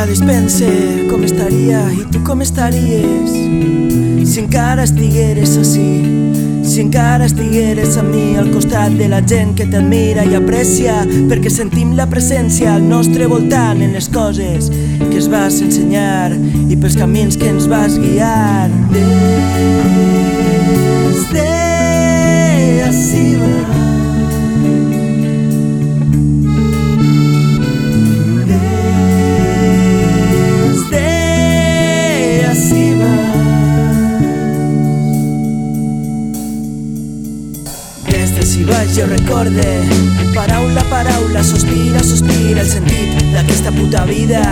vegades pense com estaria? I tu com estaries? Si encara estigueres així si encara estigueres amb mi al costat de la gent que t'admira i aprecia perquè sentim la presència al nostre voltant en les coses que es vas ensenyar i pels camins que ens vas guiar. des jo recorde. Paraula, paraula, sospira, sospira El sentit d'aquesta puta vida.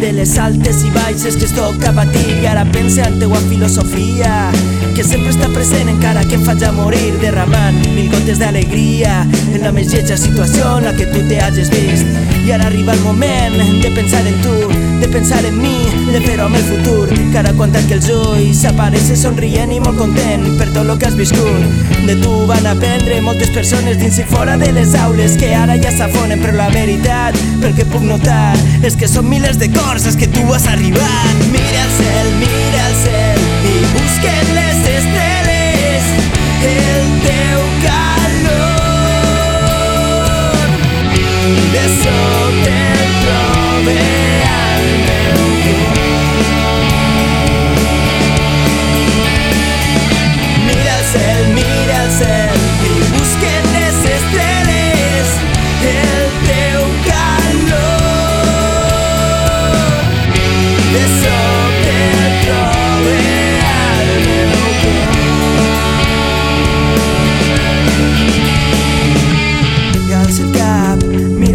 De les altes i baixes que es toca patir. I ara pense en teua filosofia Que sempre està present encara que em faig a morir Derramant mil gotes d'alegria En la més lletja situació en la que tu te hagis vist. I ara arriba el moment de pensar en tu pensar en mi, de fer-ho amb el futur. Que ara quan tanque els ulls apareixes somrient i molt content Per tot lo que has viscut. De tu van aprendre moltes persones dins i fora de les aules Que ara ja s'afonen però la veritat Pel que puc notar és que són milers de coses que tu has arribat. Mira el cel, mira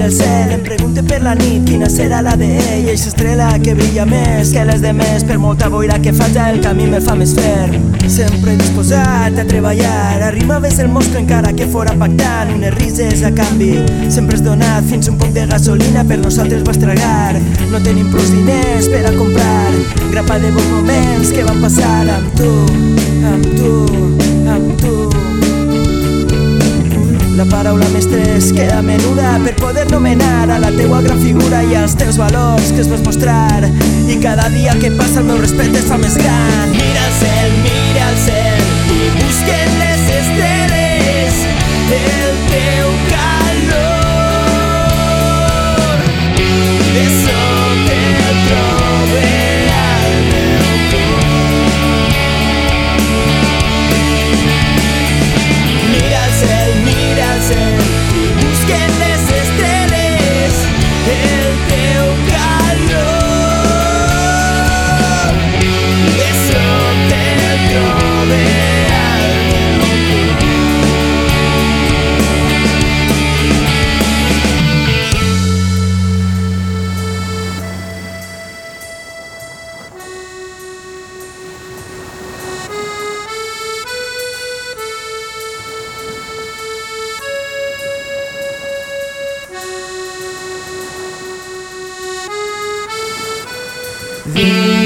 el cel, em pregunte per la nit quina serà la d'ell, eixa estrela que brilla més que les de més, per molta boira que faja el camí me fa més ferm. Sempre disposat a treballar, arribaves el mostre encara que fora pactant, unes rises a canvi, sempre has donat fins un poc de gasolina per nosaltres vas tragar. No tenim prou diners per a comprar, grapa de bons moments que van passar amb tu, amb tu, amb tu. La paraula mestres queda menuda per poder nomenar a la teua gran figura i als teus valors que es vas mostrar. I cada dia que passa el meu respecte es fa més gran. Mira el cel, mira el cel Mm-hmm.